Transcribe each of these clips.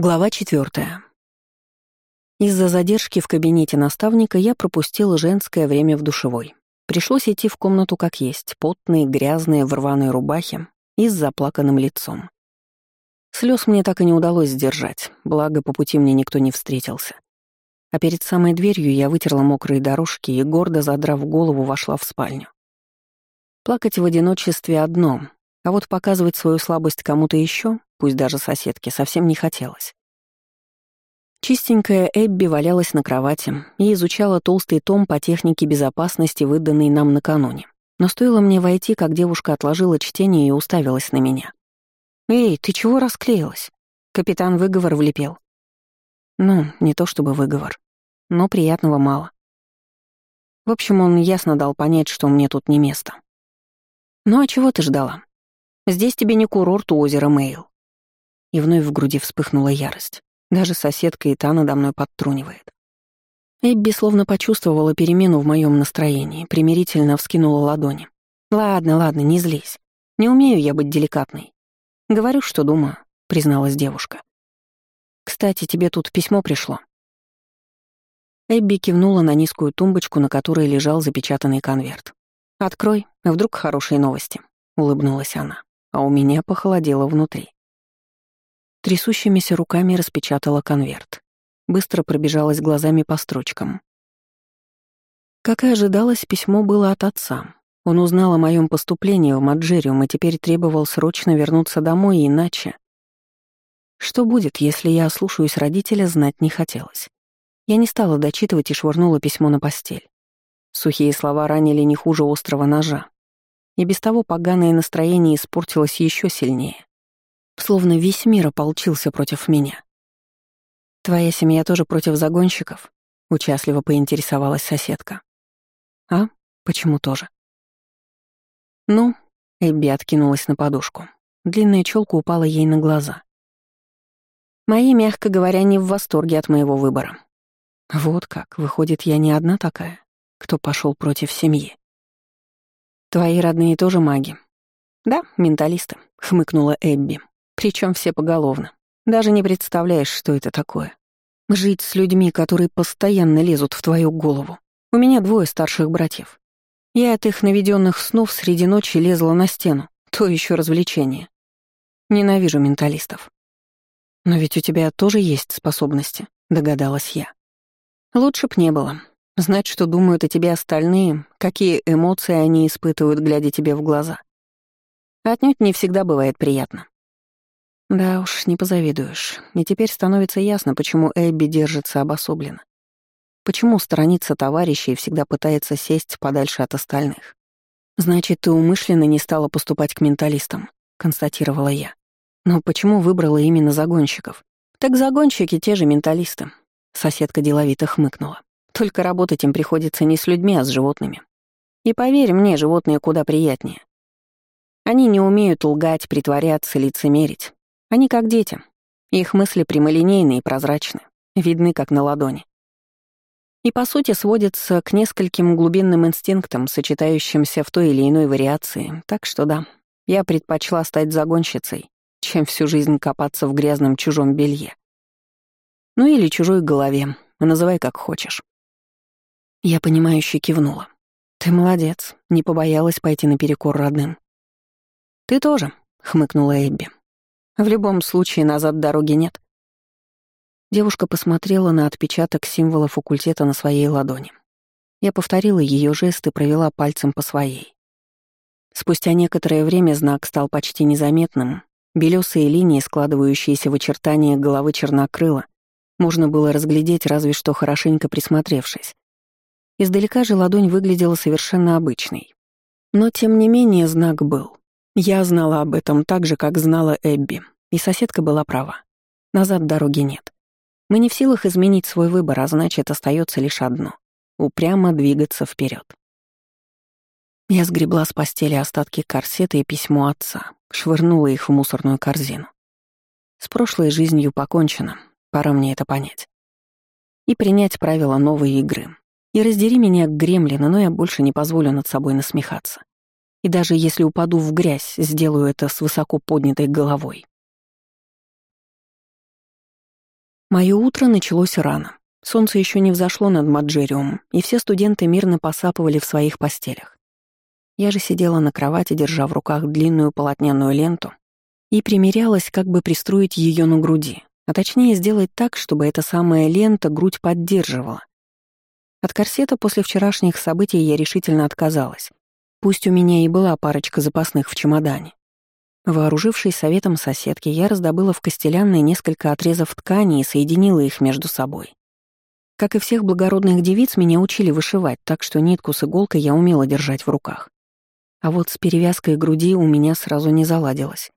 Глава четвертая. Из-за задержки в кабинете наставника я пропустила женское время в душевой. Пришлось идти в комнату как есть, потные, грязные, в рваной рубахе и с заплаканным лицом. Слез мне так и не удалось сдержать, благо по пути мне никто не встретился. А перед самой дверью я вытерла мокрые дорожки и, гордо задрав голову, вошла в спальню. Плакать в одиночестве одно, а вот показывать свою слабость кому-то еще, пусть даже соседке, совсем не хотелось. Чистенькая Эбби валялась на кровати и изучала толстый том по технике безопасности, выданный нам накануне. Но стоило мне войти, как девушка отложила чтение и уставилась на меня. «Эй, ты чего расклеилась?» Капитан выговор влепил. Ну, не то чтобы выговор, но приятного мало. В общем, он ясно дал понять, что мне тут не место. «Ну а чего ты ждала? Здесь тебе не курорт у озера Мейл. И вновь в груди вспыхнула ярость. Даже соседка и та надо мной подтрунивает. Эбби словно почувствовала перемену в моем настроении, примирительно вскинула ладони. «Ладно, ладно, не злись. Не умею я быть деликатной. Говорю, что думаю», — призналась девушка. «Кстати, тебе тут письмо пришло». Эбби кивнула на низкую тумбочку, на которой лежал запечатанный конверт. «Открой, вдруг хорошие новости», — улыбнулась она а у меня похолодело внутри. Трясущимися руками распечатала конверт. Быстро пробежалась глазами по строчкам. Как и ожидалось, письмо было от отца. Он узнал о моем поступлении в Маджириум и теперь требовал срочно вернуться домой, иначе... Что будет, если я ослушаюсь родителя, знать не хотелось. Я не стала дочитывать и швырнула письмо на постель. Сухие слова ранили не хуже острого ножа и без того поганое настроение испортилось еще сильнее. Словно весь мир ополчился против меня. «Твоя семья тоже против загонщиков?» — участливо поинтересовалась соседка. «А? Почему тоже?» «Ну», — Эбби откинулась на подушку. Длинная челка упала ей на глаза. «Мои, мягко говоря, не в восторге от моего выбора. Вот как, выходит, я не одна такая, кто пошел против семьи. «Твои родные тоже маги?» «Да, менталисты», — хмыкнула Эбби. Причем все поголовно. Даже не представляешь, что это такое. Жить с людьми, которые постоянно лезут в твою голову. У меня двое старших братьев. Я от их наведенных снов среди ночи лезла на стену. То еще развлечение. Ненавижу менталистов. Но ведь у тебя тоже есть способности, догадалась я. Лучше б не было. Знать, что думают о тебе остальные, какие эмоции они испытывают, глядя тебе в глаза. Отнюдь не всегда бывает приятно. Да уж, не позавидуешь. И теперь становится ясно, почему Эбби держится обособленно. Почему сторонится товарища и всегда пытается сесть подальше от остальных. «Значит, ты умышленно не стала поступать к менталистам», — констатировала я. «Но почему выбрала именно загонщиков?» «Так загонщики — те же менталисты», — соседка деловито хмыкнула. Только работать им приходится не с людьми, а с животными. И поверь мне, животные куда приятнее. Они не умеют лгать, притворяться, лицемерить. Они как дети. Их мысли прямолинейны и прозрачны, видны как на ладони. И по сути сводятся к нескольким глубинным инстинктам, сочетающимся в той или иной вариации. Так что да, я предпочла стать загонщицей, чем всю жизнь копаться в грязном чужом белье. Ну или чужой голове, называй как хочешь. Я понимающе кивнула. «Ты молодец, не побоялась пойти наперекор родным». «Ты тоже», — хмыкнула Эбби. «В любом случае назад дороги нет». Девушка посмотрела на отпечаток символа факультета на своей ладони. Я повторила ее жест и провела пальцем по своей. Спустя некоторое время знак стал почти незаметным. Белесые линии, складывающиеся в очертания головы чернокрыла, можно было разглядеть, разве что хорошенько присмотревшись. Издалека же ладонь выглядела совершенно обычной. Но тем не менее знак был. Я знала об этом так же, как знала Эбби, и соседка была права. Назад дороги нет. Мы не в силах изменить свой выбор, а значит, остается лишь одно — упрямо двигаться вперед. Я сгребла с постели остатки корсета и письмо отца, швырнула их в мусорную корзину. С прошлой жизнью покончено, пора мне это понять. И принять правила новой игры, и раздери меня, гремлина, но я больше не позволю над собой насмехаться. И даже если упаду в грязь, сделаю это с высоко поднятой головой. Мое утро началось рано. Солнце еще не взошло над Маджериумом, и все студенты мирно посапывали в своих постелях. Я же сидела на кровати, держа в руках длинную полотняную ленту, и примерялась, как бы пристроить ее на груди, а точнее сделать так, чтобы эта самая лента грудь поддерживала. От корсета после вчерашних событий я решительно отказалась. Пусть у меня и была парочка запасных в чемодане. Вооружившись советом соседки, я раздобыла в Костелянной несколько отрезов ткани и соединила их между собой. Как и всех благородных девиц, меня учили вышивать, так что нитку с иголкой я умела держать в руках. А вот с перевязкой груди у меня сразу не заладилось.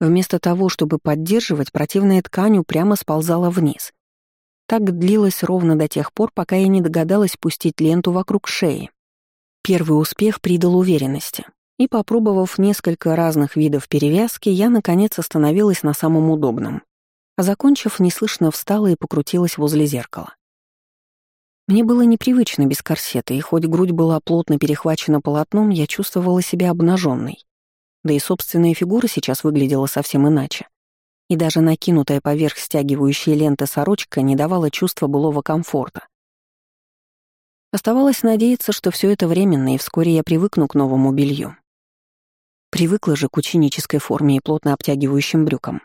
Вместо того, чтобы поддерживать, противная ткань упрямо сползала вниз. Так длилось ровно до тех пор, пока я не догадалась пустить ленту вокруг шеи. Первый успех придал уверенности. И, попробовав несколько разных видов перевязки, я, наконец, остановилась на самом удобном. Закончив, неслышно встала и покрутилась возле зеркала. Мне было непривычно без корсета, и хоть грудь была плотно перехвачена полотном, я чувствовала себя обнаженной. Да и собственная фигура сейчас выглядела совсем иначе. И даже накинутая поверх стягивающей ленты сорочка не давала чувства былого комфорта. Оставалось надеяться, что все это временно, и вскоре я привыкну к новому белью. Привыкла же к ученической форме и плотно обтягивающим брюкам.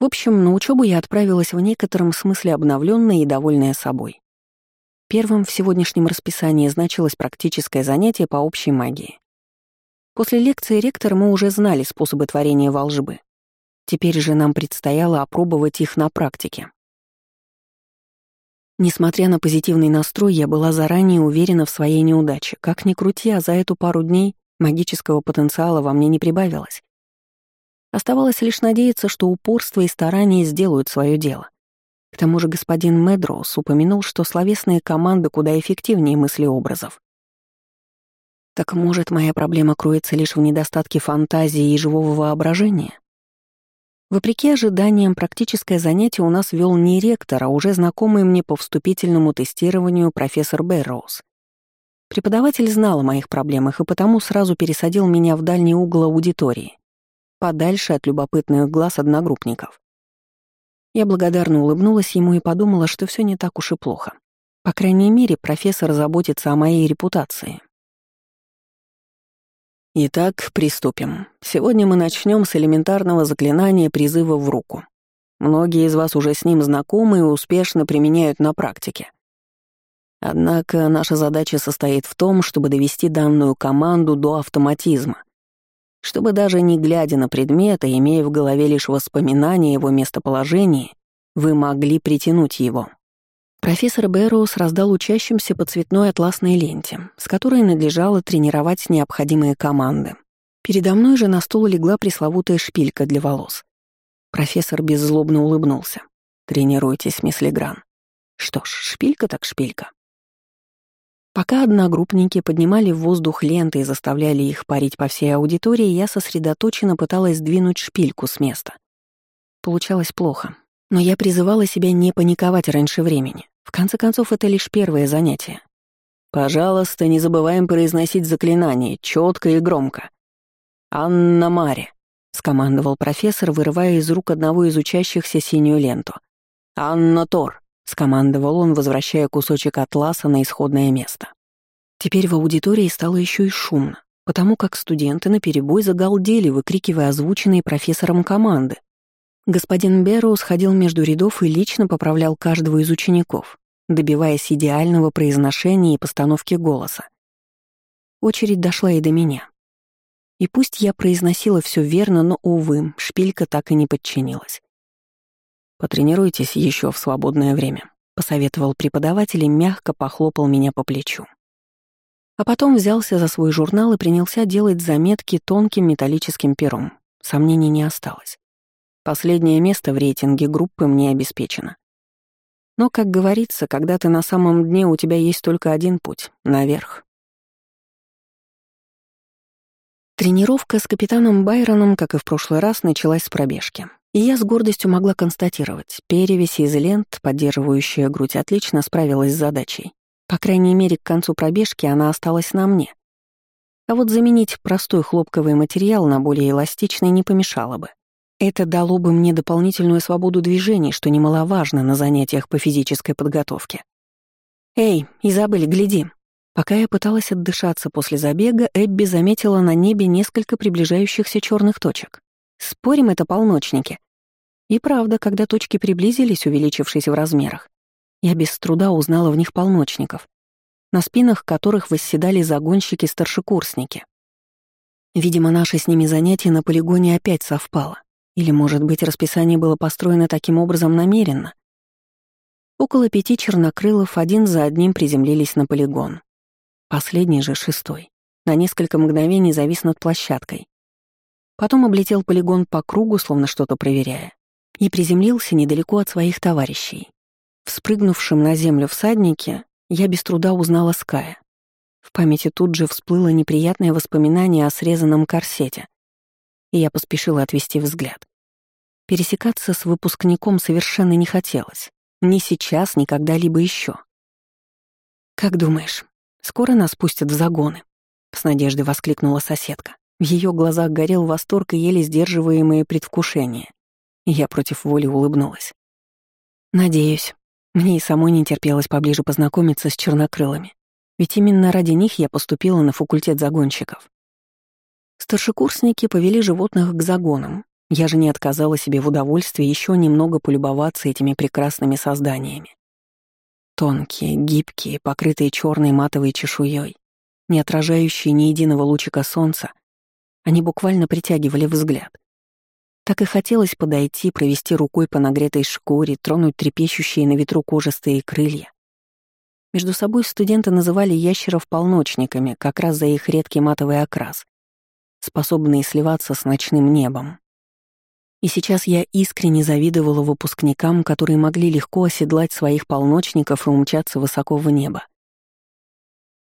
В общем, на учебу я отправилась в некотором смысле обновленная и довольная собой. Первым в сегодняшнем расписании значилось практическое занятие по общей магии. После лекции ректора мы уже знали способы творения волжбы. Теперь же нам предстояло опробовать их на практике. Несмотря на позитивный настрой, я была заранее уверена в своей неудаче. Как ни крути, а за эту пару дней магического потенциала во мне не прибавилось. Оставалось лишь надеяться, что упорство и старание сделают свое дело. К тому же господин Медроуз упомянул, что словесные команды куда эффективнее мыслеобразов. Так может, моя проблема кроется лишь в недостатке фантазии и живого воображения? Вопреки ожиданиям, практическое занятие у нас вел не ректор, а уже знакомый мне по вступительному тестированию профессор Бэрроуз. Преподаватель знал о моих проблемах и потому сразу пересадил меня в дальний угол аудитории, подальше от любопытных глаз одногруппников. Я благодарно улыбнулась ему и подумала, что все не так уж и плохо. По крайней мере, профессор заботится о моей репутации. Итак, приступим. Сегодня мы начнем с элементарного заклинания призыва в руку. Многие из вас уже с ним знакомы и успешно применяют на практике. Однако наша задача состоит в том, чтобы довести данную команду до автоматизма, чтобы даже не глядя на предмет, а имея в голове лишь воспоминания его местоположении, вы могли притянуть его. Профессор Бэрроуз раздал учащимся по цветной атласной ленте, с которой надлежало тренировать необходимые команды. Передо мной же на стол легла пресловутая шпилька для волос. Профессор беззлобно улыбнулся. «Тренируйтесь, мисс Легран». Что ж, шпилька так шпилька. Пока одногруппники поднимали в воздух ленты и заставляли их парить по всей аудитории, я сосредоточенно пыталась сдвинуть шпильку с места. Получалось плохо, но я призывала себя не паниковать раньше времени. В конце концов, это лишь первое занятие. «Пожалуйста, не забываем произносить заклинание четко и громко». «Анна Маре», — скомандовал профессор, вырывая из рук одного из учащихся синюю ленту. «Анна Тор», — скомандовал он, возвращая кусочек атласа на исходное место. Теперь в аудитории стало еще и шумно, потому как студенты наперебой загалдели, выкрикивая озвученные профессором команды. Господин Берроу сходил между рядов и лично поправлял каждого из учеников, добиваясь идеального произношения и постановки голоса. Очередь дошла и до меня. И пусть я произносила все верно, но, увы, шпилька так и не подчинилась. «Потренируйтесь еще в свободное время», — посоветовал преподаватель и мягко похлопал меня по плечу. А потом взялся за свой журнал и принялся делать заметки тонким металлическим пером. Сомнений не осталось. Последнее место в рейтинге группы мне обеспечено. Но, как говорится, когда ты на самом дне, у тебя есть только один путь — наверх. Тренировка с капитаном Байроном, как и в прошлый раз, началась с пробежки. И я с гордостью могла констатировать, перевесь из лент, поддерживающая грудь, отлично справилась с задачей. По крайней мере, к концу пробежки она осталась на мне. А вот заменить простой хлопковый материал на более эластичный не помешало бы. Это дало бы мне дополнительную свободу движений, что немаловажно на занятиях по физической подготовке. «Эй, Изабель, гляди!» Пока я пыталась отдышаться после забега, Эбби заметила на небе несколько приближающихся черных точек. Спорим, это полночники. И правда, когда точки приблизились, увеличившись в размерах, я без труда узнала в них полночников, на спинах которых восседали загонщики-старшекурсники. Видимо, наше с ними занятие на полигоне опять совпало. Или, может быть, расписание было построено таким образом намеренно. Около пяти чернокрылов один за одним приземлились на полигон. Последний же, шестой, на несколько мгновений завис над площадкой. Потом облетел полигон по кругу, словно что-то проверяя, и приземлился недалеко от своих товарищей. Вспрыгнувшим на землю всаднике я без труда узнала Ская. В памяти тут же всплыло неприятное воспоминание о срезанном корсете, и я поспешила отвести взгляд. Пересекаться с выпускником совершенно не хотелось. Ни сейчас, ни когда-либо еще. «Как думаешь, скоро нас пустят в загоны?» — с надеждой воскликнула соседка. В ее глазах горел восторг и еле сдерживаемые предвкушения. Я против воли улыбнулась. «Надеюсь. Мне и самой не терпелось поближе познакомиться с чернокрылыми. Ведь именно ради них я поступила на факультет загонщиков. Старшекурсники повели животных к загонам. Я же не отказала себе в удовольствии еще немного полюбоваться этими прекрасными созданиями. Тонкие, гибкие, покрытые черной матовой чешуей, не отражающие ни единого лучика солнца, они буквально притягивали взгляд. Так и хотелось подойти, провести рукой по нагретой шкуре, тронуть трепещущие на ветру кожистые крылья. Между собой студенты называли ящеров полночниками, как раз за их редкий матовый окрас, способные сливаться с ночным небом. И сейчас я искренне завидовала выпускникам, которые могли легко оседлать своих полночников и умчаться высоко в небо.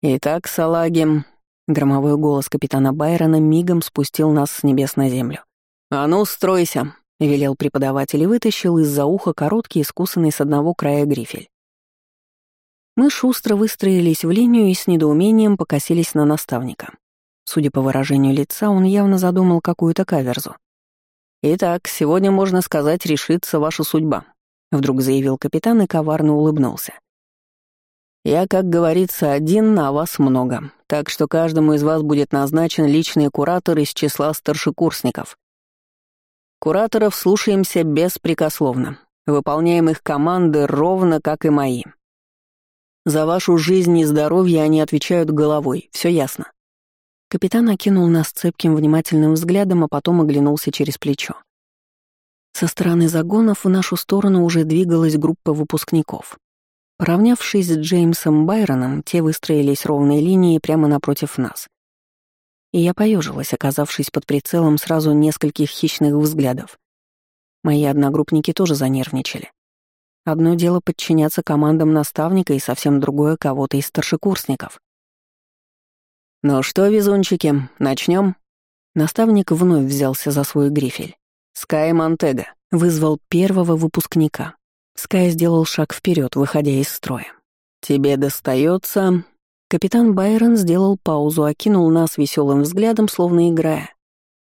«Итак, салаги», — громовой голос капитана Байрона мигом спустил нас с небес на землю. «А ну, стройся!» — велел преподаватель и вытащил из-за уха короткий, искусанный с одного края грифель. Мы шустро выстроились в линию и с недоумением покосились на наставника. Судя по выражению лица, он явно задумал какую-то каверзу. «Итак, сегодня, можно сказать, решится ваша судьба», — вдруг заявил капитан и коварно улыбнулся. «Я, как говорится, один, а вас много, так что каждому из вас будет назначен личный куратор из числа старшекурсников. Кураторов слушаемся беспрекословно. Выполняем их команды ровно, как и мои. За вашу жизнь и здоровье они отвечают головой, все ясно. Капитан окинул нас цепким внимательным взглядом, а потом оглянулся через плечо. Со стороны загонов в нашу сторону уже двигалась группа выпускников. Поравнявшись с Джеймсом Байроном, те выстроились ровной линией прямо напротив нас и я поежилась, оказавшись под прицелом сразу нескольких хищных взглядов. Мои одногруппники тоже занервничали. Одно дело подчиняться командам наставника и совсем другое кого-то из старшекурсников. «Ну что, везунчики, начнем? Наставник вновь взялся за свой грифель. «Скай Монтега» вызвал первого выпускника. Скай сделал шаг вперед, выходя из строя. «Тебе достается Капитан Байрон сделал паузу, окинул нас веселым взглядом, словно играя.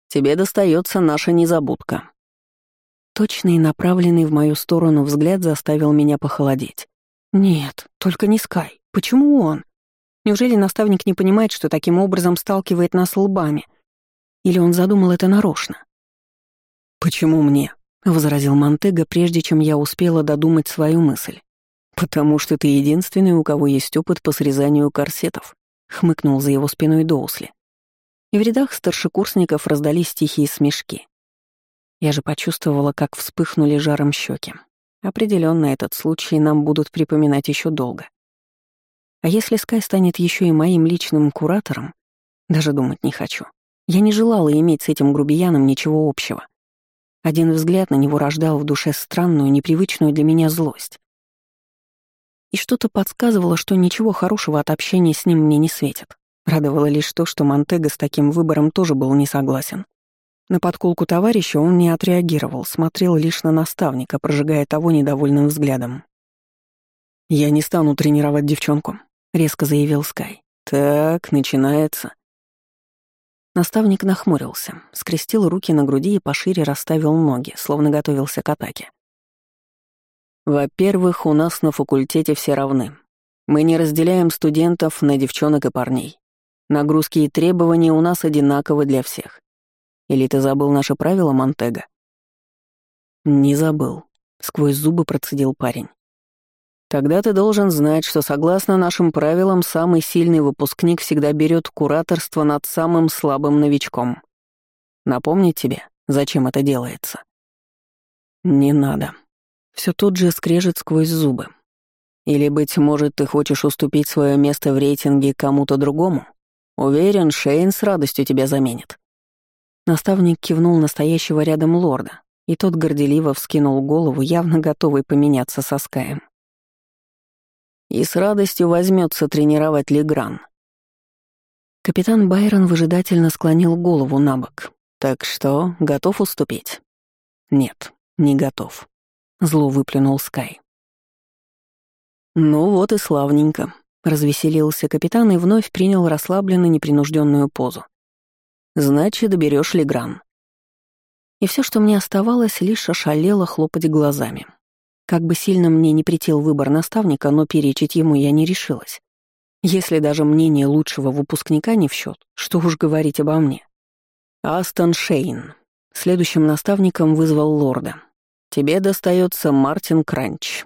«Тебе достается наша незабудка». Точный и направленный в мою сторону взгляд заставил меня похолодеть. «Нет, только не Скай. Почему он? Неужели наставник не понимает, что таким образом сталкивает нас лбами? Или он задумал это нарочно?» «Почему мне?» — возразил Монтега, прежде чем я успела додумать свою мысль. «Потому что ты единственный, у кого есть опыт по срезанию корсетов», — хмыкнул за его спиной Доусли. И в рядах старшекурсников раздались тихие смешки. Я же почувствовала, как вспыхнули жаром щеки. Определенно этот случай нам будут припоминать еще долго. А если Скай станет еще и моим личным куратором, даже думать не хочу. Я не желала иметь с этим грубияном ничего общего. Один взгляд на него рождал в душе странную, непривычную для меня злость. И что-то подсказывало, что ничего хорошего от общения с ним мне не светит. Радовало лишь то, что Монтега с таким выбором тоже был не согласен. На подколку товарища он не отреагировал, смотрел лишь на наставника, прожигая того недовольным взглядом. «Я не стану тренировать девчонку», — резко заявил Скай. «Так, начинается». Наставник нахмурился, скрестил руки на груди и пошире расставил ноги, словно готовился к атаке. «Во-первых, у нас на факультете все равны. Мы не разделяем студентов на девчонок и парней. Нагрузки и требования у нас одинаковы для всех. Или ты забыл наши правила, Монтега?» «Не забыл», — сквозь зубы процедил парень. Тогда ты должен знать, что согласно нашим правилам самый сильный выпускник всегда берет кураторство над самым слабым новичком. Напомнить тебе, зачем это делается? Не надо. Все тот же скрежет сквозь зубы. Или, быть может, ты хочешь уступить свое место в рейтинге кому-то другому? Уверен, Шейн с радостью тебя заменит. Наставник кивнул настоящего рядом лорда, и тот горделиво вскинул голову, явно готовый поменяться со Скаем и с радостью возьмется тренировать Легран. Капитан Байрон выжидательно склонил голову на бок. «Так что, готов уступить?» «Нет, не готов», — зло выплюнул Скай. «Ну вот и славненько», — развеселился капитан и вновь принял расслабленно непринужденную позу. «Значит, доберешь Легран». И все, что мне оставалось, лишь ошалело хлопать глазами. Как бы сильно мне не претил выбор наставника, но перечить ему я не решилась. Если даже мнение лучшего выпускника не в счет, что уж говорить обо мне. Астон Шейн. Следующим наставником вызвал лорда. Тебе достается Мартин Кранч.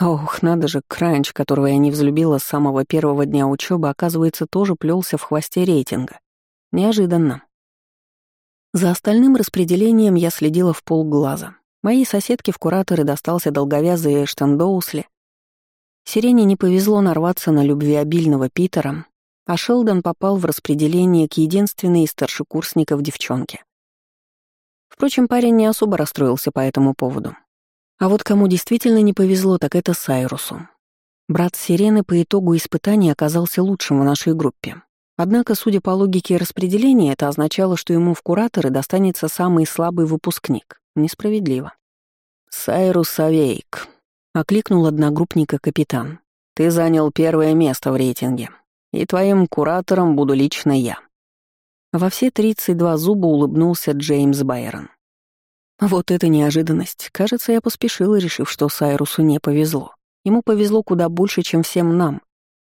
Ох, надо же, Кранч, которого я не взлюбила с самого первого дня учебы, оказывается, тоже плелся в хвосте рейтинга. Неожиданно. За остальным распределением я следила в полглаза. Моей соседке в кураторы достался долговязый Эштон Доусли. Сирене не повезло нарваться на любвеобильного Питера, а Шелдон попал в распределение к единственной из старшекурсников девчонке. Впрочем, парень не особо расстроился по этому поводу. А вот кому действительно не повезло, так это Сайрусу. Брат Сирены по итогу испытаний оказался лучшим в нашей группе. Однако, судя по логике распределения, это означало, что ему в кураторы достанется самый слабый выпускник. Несправедливо. «Сайрус Авейк», — окликнул одногруппника капитан. «Ты занял первое место в рейтинге, и твоим куратором буду лично я». Во все 32 зуба улыбнулся Джеймс Байрон. Вот это неожиданность. Кажется, я поспешила, решив, что Сайрусу не повезло. Ему повезло куда больше, чем всем нам.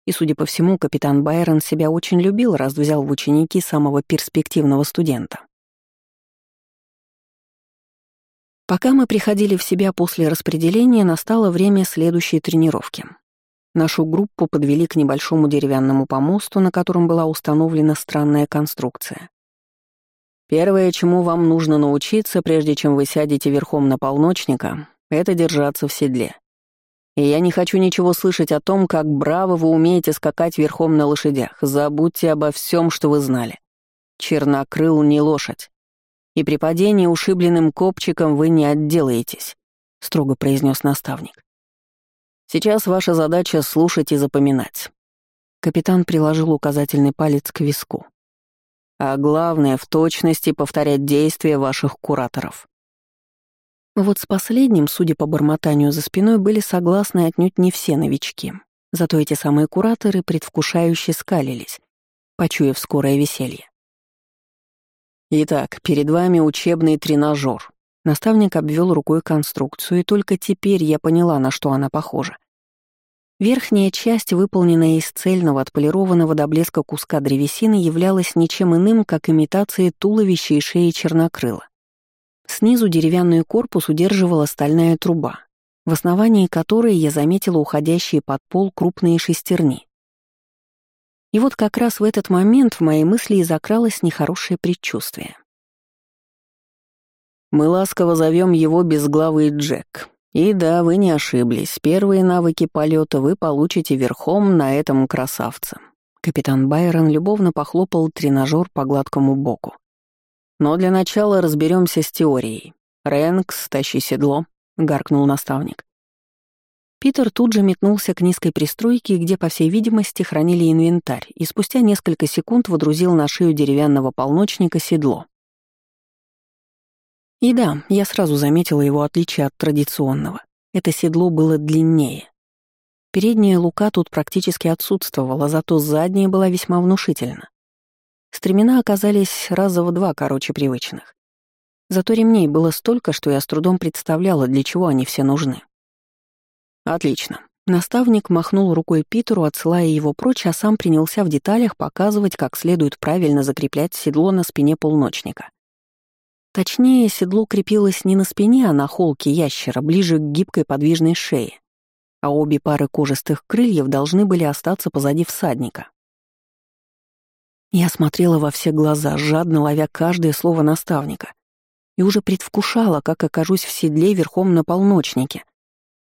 И, судя по всему, капитан Байрон себя очень любил, раз взял в ученики самого перспективного студента. Пока мы приходили в себя после распределения, настало время следующей тренировки. Нашу группу подвели к небольшому деревянному помосту, на котором была установлена странная конструкция. Первое, чему вам нужно научиться, прежде чем вы сядете верхом на полночника, это держаться в седле. И я не хочу ничего слышать о том, как браво вы умеете скакать верхом на лошадях. Забудьте обо всем, что вы знали. Чернокрыл не лошадь и при падении ушибленным копчиком вы не отделаетесь», — строго произнес наставник. «Сейчас ваша задача — слушать и запоминать». Капитан приложил указательный палец к виску. «А главное — в точности повторять действия ваших кураторов». Вот с последним, судя по бормотанию за спиной, были согласны отнюдь не все новички. Зато эти самые кураторы предвкушающе скалились, почуяв скорое веселье. Итак, перед вами учебный тренажер. Наставник обвел рукой конструкцию, и только теперь я поняла, на что она похожа. Верхняя часть, выполненная из цельного отполированного до блеска куска древесины, являлась ничем иным, как имитацией туловища и шеи чернокрыла. Снизу деревянный корпус удерживала стальная труба, в основании которой я заметила уходящие под пол крупные шестерни. И вот как раз в этот момент в мои мысли и закралось нехорошее предчувствие. Мы ласково зовем его безглавый Джек. И да, вы не ошиблись, первые навыки полета вы получите верхом на этом красавце. Капитан Байрон любовно похлопал тренажер по гладкому боку. Но для начала разберемся с теорией. «Рэнкс, тащи седло», — гаркнул наставник. Питер тут же метнулся к низкой пристройке, где, по всей видимости, хранили инвентарь, и спустя несколько секунд водрузил на шею деревянного полночника седло. И да, я сразу заметила его отличие от традиционного. Это седло было длиннее. Передняя лука тут практически отсутствовала, зато задняя была весьма внушительна. Стремена оказались раза в два короче привычных. Зато ремней было столько, что я с трудом представляла, для чего они все нужны. Отлично. Наставник махнул рукой Питеру, отсылая его прочь, а сам принялся в деталях показывать, как следует правильно закреплять седло на спине полночника. Точнее, седло крепилось не на спине, а на холке ящера, ближе к гибкой подвижной шее, а обе пары кожистых крыльев должны были остаться позади всадника. Я смотрела во все глаза, жадно ловя каждое слово наставника, и уже предвкушала, как окажусь в седле верхом на полночнике —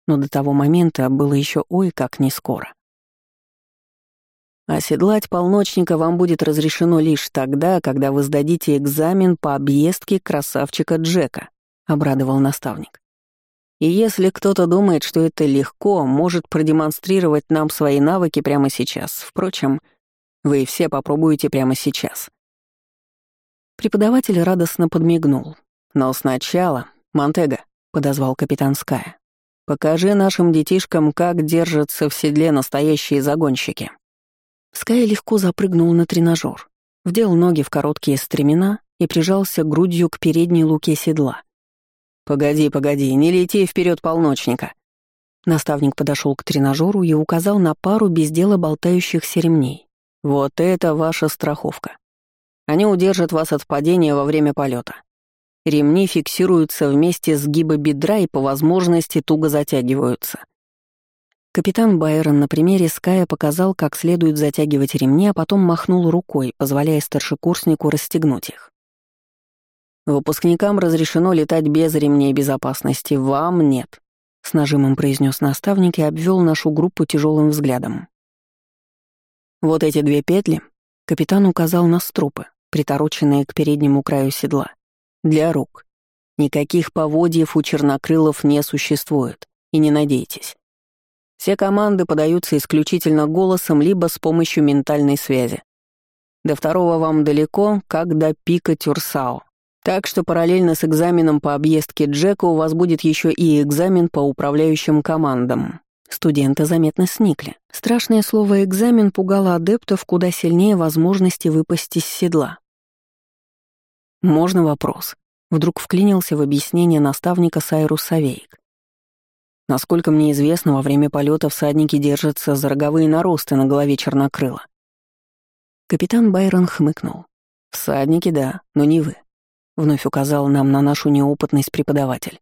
но до того момента было еще ой как не скоро. Оседлать полночника вам будет разрешено лишь тогда, когда вы сдадите экзамен по объездке красавчика Джека, обрадовал наставник. И если кто-то думает, что это легко, может продемонстрировать нам свои навыки прямо сейчас. Впрочем, вы все попробуете прямо сейчас. Преподаватель радостно подмигнул. Но сначала, Монтега, подозвал капитан Ская. Покажи нашим детишкам, как держатся в седле настоящие загонщики». Скай легко запрыгнул на тренажер, вдел ноги в короткие стремена и прижался грудью к передней луке седла. «Погоди, погоди, не лети вперед полночника!» Наставник подошел к тренажеру и указал на пару без дела болтающихся ремней. «Вот это ваша страховка. Они удержат вас от падения во время полета. Ремни фиксируются вместе сгиба бедра и по возможности туго затягиваются. Капитан Байрон на примере Ская показал, как следует затягивать ремни, а потом махнул рукой, позволяя старшекурснику расстегнуть их. «Выпускникам разрешено летать без ремней безопасности, вам нет», — с нажимом произнес наставник и обвел нашу группу тяжелым взглядом. «Вот эти две петли», — капитан указал на струпы, притороченные к переднему краю седла. Для рук. Никаких поводьев у чернокрылов не существует, и не надейтесь. Все команды подаются исключительно голосом либо с помощью ментальной связи. До второго вам далеко, как до пика Тюрсао. Так что параллельно с экзаменом по объездке Джека у вас будет еще и экзамен по управляющим командам. Студенты заметно сникли. Страшное слово «экзамен» пугало адептов куда сильнее возможности выпасть из седла. «Можно вопрос?» Вдруг вклинился в объяснение наставника Сайрус Савейк. Насколько мне известно, во время полета всадники держатся за роговые наросты на голове чернокрыла. Капитан Байрон хмыкнул. «Всадники, да, но не вы», — вновь указал нам на нашу неопытность преподаватель.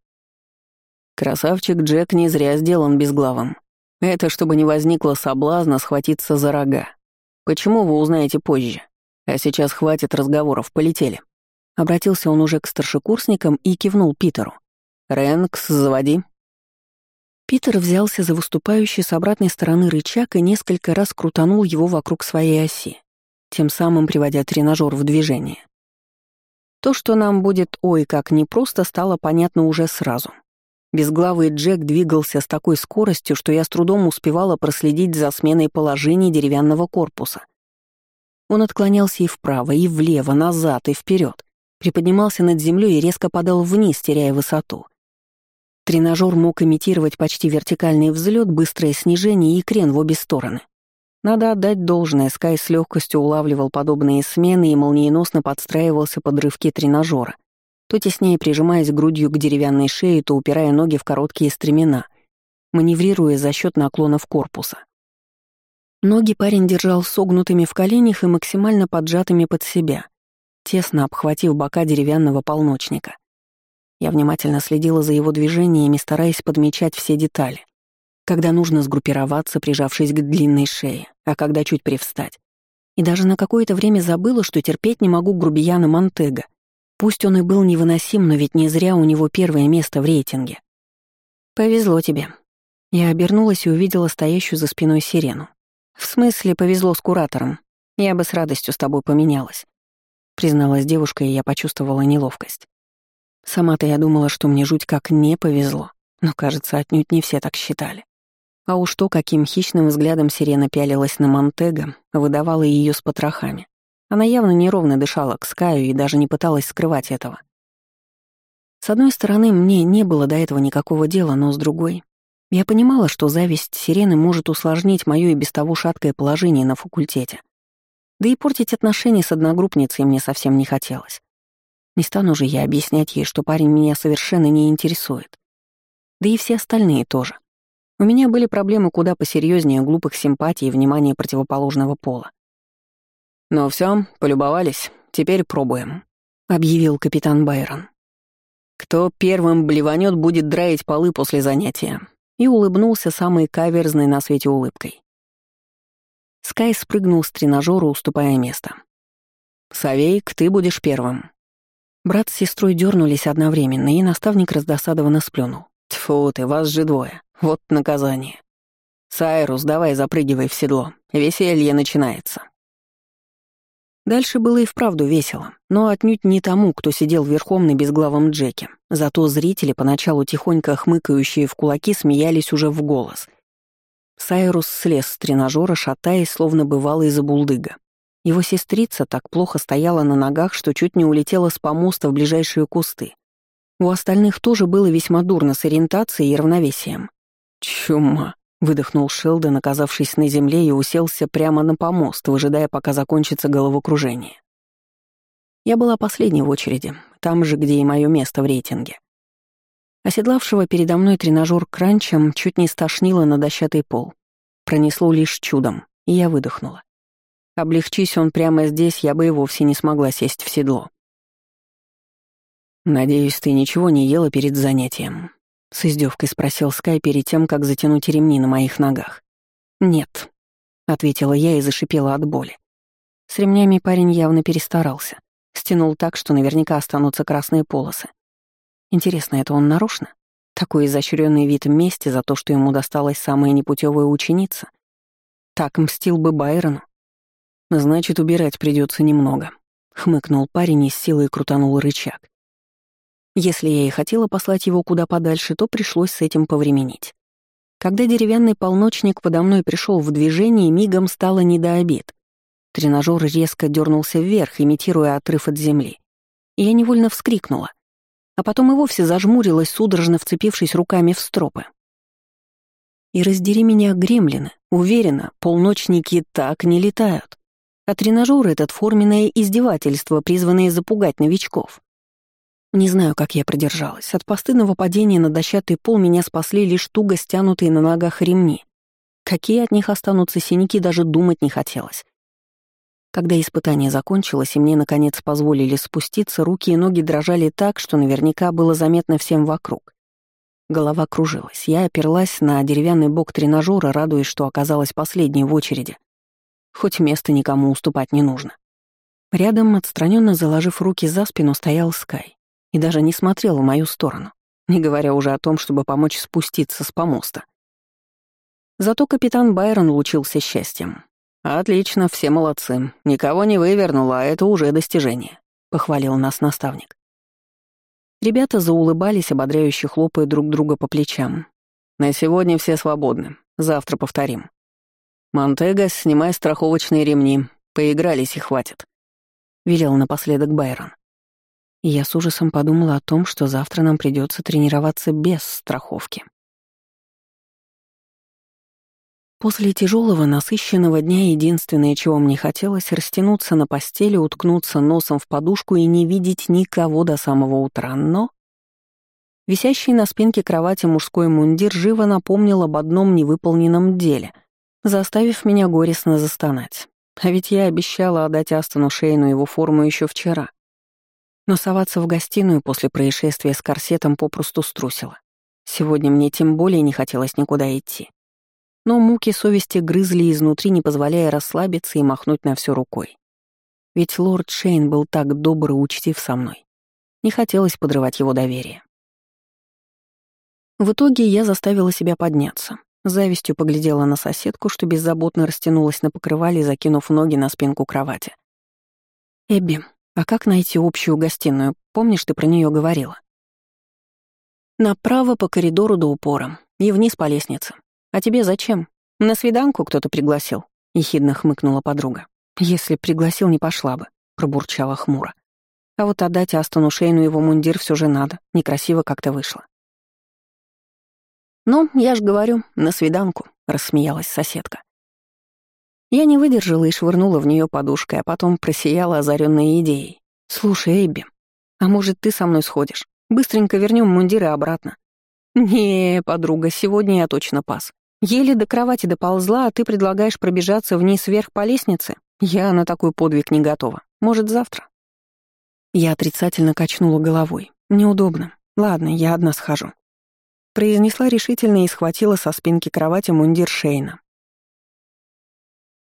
«Красавчик Джек не зря сделан безглавым. Это чтобы не возникло соблазна схватиться за рога. Почему вы узнаете позже? А сейчас хватит разговоров, полетели». Обратился он уже к старшекурсникам и кивнул Питеру. «Рэнкс, заводи». Питер взялся за выступающий с обратной стороны рычаг и несколько раз крутанул его вокруг своей оси, тем самым приводя тренажер в движение. То, что нам будет ой как непросто, стало понятно уже сразу. Безглавый Джек двигался с такой скоростью, что я с трудом успевала проследить за сменой положений деревянного корпуса. Он отклонялся и вправо, и влево, назад, и вперед приподнимался над землей и резко падал вниз, теряя высоту. Тренажер мог имитировать почти вертикальный взлет, быстрое снижение и крен в обе стороны. Надо отдать должное, Скай с легкостью улавливал подобные смены и молниеносно подстраивался под рывки тренажера, то теснее прижимаясь грудью к деревянной шее, то упирая ноги в короткие стремена, маневрируя за счет наклонов корпуса. Ноги парень держал согнутыми в коленях и максимально поджатыми под себя — тесно обхватив бока деревянного полночника. Я внимательно следила за его движениями, стараясь подмечать все детали. Когда нужно сгруппироваться, прижавшись к длинной шее, а когда чуть привстать. И даже на какое-то время забыла, что терпеть не могу грубияна Монтега. Пусть он и был невыносим, но ведь не зря у него первое место в рейтинге. «Повезло тебе». Я обернулась и увидела стоящую за спиной сирену. «В смысле, повезло с куратором. Я бы с радостью с тобой поменялась призналась девушка, и я почувствовала неловкость. Сама-то я думала, что мне жуть как не повезло, но, кажется, отнюдь не все так считали. А уж то, каким хищным взглядом сирена пялилась на Монтега, выдавала ее с потрохами. Она явно неровно дышала к Скаю и даже не пыталась скрывать этого. С одной стороны, мне не было до этого никакого дела, но с другой... Я понимала, что зависть сирены может усложнить моё и без того шаткое положение на факультете. Да и портить отношения с одногруппницей мне совсем не хотелось. Не стану же я объяснять ей, что парень меня совершенно не интересует. Да и все остальные тоже. У меня были проблемы куда посерьезнее глупых симпатий и внимания противоположного пола. «Ну все, полюбовались, теперь пробуем», — объявил капитан Байрон. «Кто первым блеванет, будет драить полы после занятия», и улыбнулся самой каверзной на свете улыбкой. Скай спрыгнул с тренажера, уступая место. «Савейк, ты будешь первым». Брат с сестрой дернулись одновременно, и наставник раздосадованно сплюнул. «Тьфу ты, вас же двое. Вот наказание. Сайрус, давай запрыгивай в седло. Веселье начинается». Дальше было и вправду весело, но отнюдь не тому, кто сидел верхом на безглавом Джеке. Зато зрители, поначалу тихонько хмыкающие в кулаки, смеялись уже в голос. Сайрус слез с тренажера, шатаясь, словно бывалый забулдыга. Его сестрица так плохо стояла на ногах, что чуть не улетела с помоста в ближайшие кусты. У остальных тоже было весьма дурно с ориентацией и равновесием. «Чума», — выдохнул Шелдон, оказавшись на земле, и уселся прямо на помост, выжидая, пока закончится головокружение. Я была последней в очереди, там же, где и мое место в рейтинге. Оседлавшего передо мной тренажер кранчем чуть не стошнило на дощатый пол. Пронесло лишь чудом, и я выдохнула. Облегчись он прямо здесь, я бы и вовсе не смогла сесть в седло. «Надеюсь, ты ничего не ела перед занятием?» — с издевкой спросил Скай перед тем, как затянуть ремни на моих ногах. «Нет», — ответила я и зашипела от боли. С ремнями парень явно перестарался. Стянул так, что наверняка останутся красные полосы. Интересно, это он нарочно? Такой изощренный вид мести за то, что ему досталась самая непутевая ученица? Так мстил бы Байрону. Значит, убирать придется немного. Хмыкнул парень и с силой крутанул рычаг. Если я и хотела послать его куда подальше, то пришлось с этим повременить. Когда деревянный полночник подо мной пришел в движение, мигом стало не до обед. Тренажер резко дернулся вверх, имитируя отрыв от земли. Я невольно вскрикнула, а потом и вовсе зажмурилась, судорожно вцепившись руками в стропы. И раздери меня, гремлины, уверена, полночники так не летают. А тренажер — этот форменное издевательство, призванное запугать новичков. Не знаю, как я продержалась. От постыдного падения на дощатый пол меня спасли лишь туго стянутые на ногах ремни. Какие от них останутся синяки, даже думать не хотелось. Когда испытание закончилось и мне, наконец, позволили спуститься, руки и ноги дрожали так, что наверняка было заметно всем вокруг. Голова кружилась. Я оперлась на деревянный бок тренажера, радуясь, что оказалась последней в очереди. Хоть место никому уступать не нужно. Рядом, отстраненно заложив руки за спину, стоял Скай и даже не смотрел в мою сторону, не говоря уже о том, чтобы помочь спуститься с помоста. Зато капитан Байрон лучился счастьем. «Отлично, все молодцы. Никого не вывернуло, а это уже достижение», — похвалил нас наставник. Ребята заулыбались, ободряюще хлопая друг друга по плечам. «На сегодня все свободны. Завтра повторим». «Монтега, снимай страховочные ремни. Поигрались и хватит», — велел напоследок Байрон. И я с ужасом подумала о том, что завтра нам придется тренироваться без страховки. После тяжелого, насыщенного дня единственное, чего мне хотелось, растянуться на постели, уткнуться носом в подушку и не видеть никого до самого утра. Но висящий на спинке кровати мужской мундир живо напомнил об одном невыполненном деле, заставив меня горестно застонать. А ведь я обещала отдать Астону Шейну его форму еще вчера. Но соваться в гостиную после происшествия с корсетом попросту струсила. Сегодня мне тем более не хотелось никуда идти. Но муки совести грызли изнутри, не позволяя расслабиться и махнуть на все рукой. Ведь лорд Шейн был так добр и учтив со мной. Не хотелось подрывать его доверие. В итоге я заставила себя подняться. Завистью поглядела на соседку, что беззаботно растянулась на покрывале, закинув ноги на спинку кровати. «Эбби, а как найти общую гостиную? Помнишь, ты про нее говорила? Направо по коридору до упора и вниз по лестнице. А тебе зачем? На свиданку кто-то пригласил? Ехидно хмыкнула подруга. Если пригласил, не пошла бы, пробурчала хмуро. А вот отдать Астону Шейну его мундир все же надо, некрасиво как-то вышло. «Ну, я ж говорю, на свиданку», — рассмеялась соседка. Я не выдержала и швырнула в нее подушкой, а потом просияла озаренной идеей. «Слушай, Эбби, а может, ты со мной сходишь? Быстренько вернем мундиры обратно». «Не, подруга, сегодня я точно пас. Еле до кровати доползла, а ты предлагаешь пробежаться вниз-вверх по лестнице? Я на такой подвиг не готова. Может, завтра?» Я отрицательно качнула головой. «Неудобно. Ладно, я одна схожу». Произнесла решительно и схватила со спинки кровати мундир Шейна.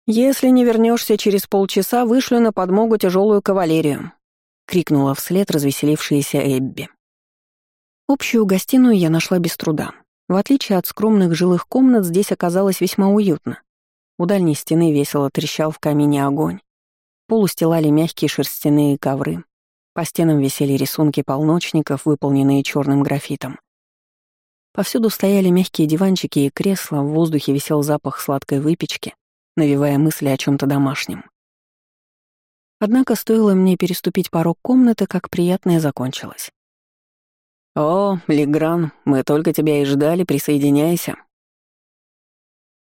«Если не вернешься через полчаса, вышлю на подмогу тяжелую кавалерию», — крикнула вслед развеселившаяся Эбби. Общую гостиную я нашла без труда. В отличие от скромных жилых комнат, здесь оказалось весьма уютно. У дальней стены весело трещал в камине огонь. Пол устилали мягкие шерстяные ковры. По стенам висели рисунки полночников, выполненные черным графитом. Повсюду стояли мягкие диванчики и кресла, в воздухе висел запах сладкой выпечки, навевая мысли о чем то домашнем. Однако стоило мне переступить порог комнаты, как приятное закончилось. «О, Легран, мы только тебя и ждали, присоединяйся».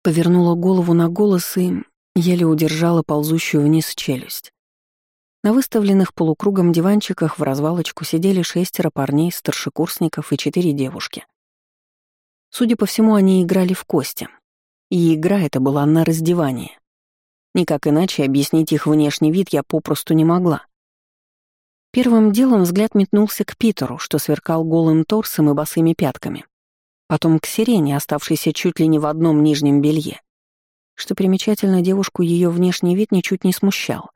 Повернула голову на голос и еле удержала ползущую вниз челюсть. На выставленных полукругом диванчиках в развалочку сидели шестеро парней, старшекурсников и четыре девушки. Судя по всему, они играли в кости. И игра эта была на раздевание. Никак иначе объяснить их внешний вид я попросту не могла. Первым делом взгляд метнулся к Питеру, что сверкал голым торсом и босыми пятками. Потом к Сирене, оставшейся чуть ли не в одном нижнем белье. Что примечательно, девушку ее внешний вид ничуть не смущал.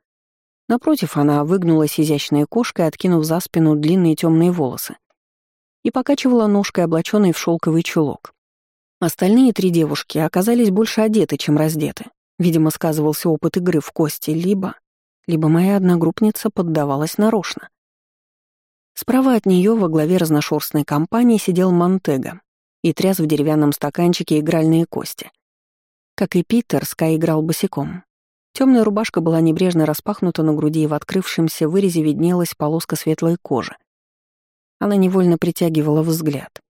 Напротив, она выгнулась изящной кошкой, откинув за спину длинные темные волосы, и покачивала ножкой, облаченной в шелковый чулок. Остальные три девушки оказались больше одеты, чем раздеты. Видимо, сказывался опыт игры в кости, либо... Либо моя одногруппница поддавалась нарочно. Справа от нее во главе разношерстной компании сидел Монтега и тряс в деревянном стаканчике игральные кости. Как и Питер, Скай играл босиком. Темная рубашка была небрежно распахнута на груди, и в открывшемся вырезе виднелась полоска светлой кожи. Она невольно притягивала взгляд.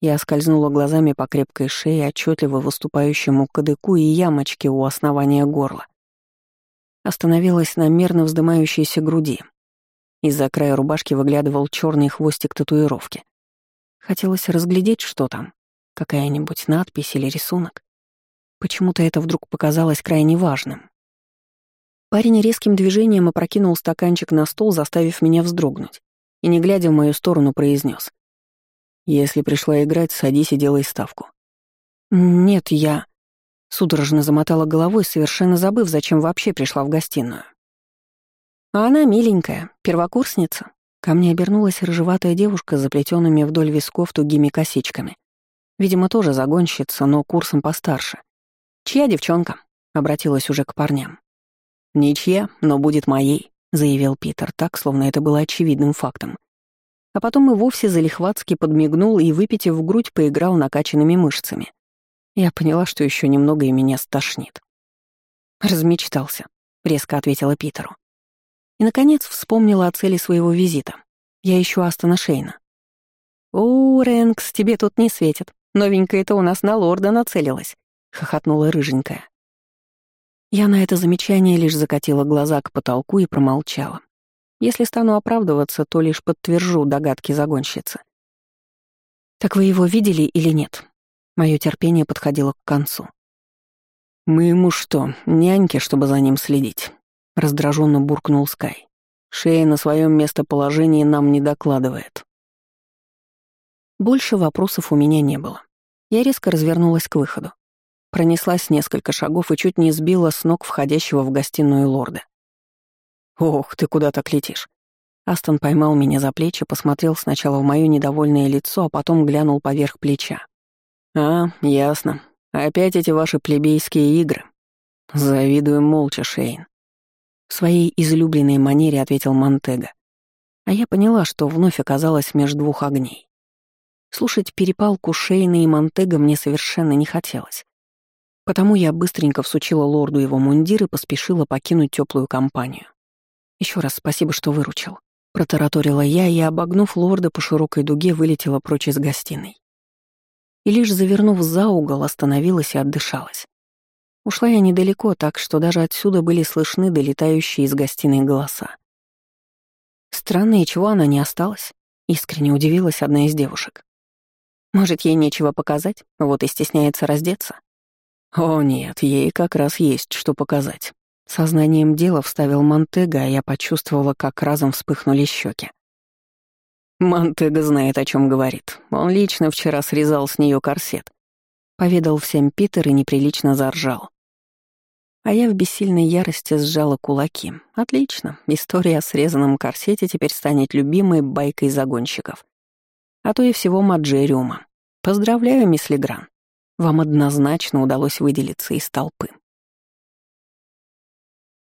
Я скользнула глазами по крепкой шее, отчетливо выступающему кадыку и ямочке у основания горла. Остановилась на мерно вздымающейся груди. Из-за края рубашки выглядывал черный хвостик татуировки. Хотелось разглядеть, что там. Какая-нибудь надпись или рисунок. Почему-то это вдруг показалось крайне важным. Парень резким движением опрокинул стаканчик на стол, заставив меня вздрогнуть, и, не глядя в мою сторону, произнес: если пришла играть, садись и делай ставку. Нет, я... Судорожно замотала головой, совершенно забыв, зачем вообще пришла в гостиную. А она миленькая, первокурсница. Ко мне обернулась рыжеватая девушка с заплетенными вдоль висков тугими косичками. Видимо, тоже загонщица, но курсом постарше. «Чья девчонка?» — обратилась уже к парням. «Ничья, но будет моей», — заявил Питер так, словно это было очевидным фактом. А потом и вовсе залихватски подмигнул и, выпитив грудь, поиграл накачанными мышцами. Я поняла, что еще немного и меня стошнит. «Размечтался», — резко ответила Питеру. И, наконец, вспомнила о цели своего визита. Я ищу Астона Шейна. «О, Рэнкс, тебе тут не светит. Новенькая-то у нас на лорда нацелилась», — хохотнула рыженькая. Я на это замечание лишь закатила глаза к потолку и промолчала. Если стану оправдываться, то лишь подтвержу догадки загонщицы. «Так вы его видели или нет?» Мое терпение подходило к концу. «Мы ему что, няньки, чтобы за ним следить?» — раздраженно буркнул Скай. «Шея на своем местоположении нам не докладывает». Больше вопросов у меня не было. Я резко развернулась к выходу. Пронеслась несколько шагов и чуть не сбила с ног входящего в гостиную лорда. «Ох, ты куда так летишь?» Астон поймал меня за плечи, посмотрел сначала в моё недовольное лицо, а потом глянул поверх плеча. «А, ясно. Опять эти ваши плебейские игры?» Завидую молча, Шейн. В своей излюбленной манере ответил Монтега. А я поняла, что вновь оказалась между двух огней. Слушать перепалку Шейна и Монтега мне совершенно не хотелось. Потому я быстренько всучила лорду его мундир и поспешила покинуть теплую компанию. Еще раз спасибо, что выручил. Протараторила я и, обогнув лорда по широкой дуге, вылетела прочь из гостиной. И лишь завернув за угол, остановилась и отдышалась. Ушла я недалеко, так что даже отсюда были слышны долетающие из гостиной голоса. Странно, и чего она не осталась? Искренне удивилась одна из девушек. Может, ей нечего показать, вот и стесняется раздеться? О нет, ей как раз есть что показать. Сознанием дела вставил Монтега, а я почувствовала, как разом вспыхнули щеки. Монтега знает, о чем говорит. Он лично вчера срезал с нее корсет. Поведал всем Питер и неприлично заржал. А я в бессильной ярости сжала кулаки. Отлично, история о срезанном корсете теперь станет любимой байкой загонщиков. А то и всего Маджериума. Поздравляю, мисс Легран. Вам однозначно удалось выделиться из толпы.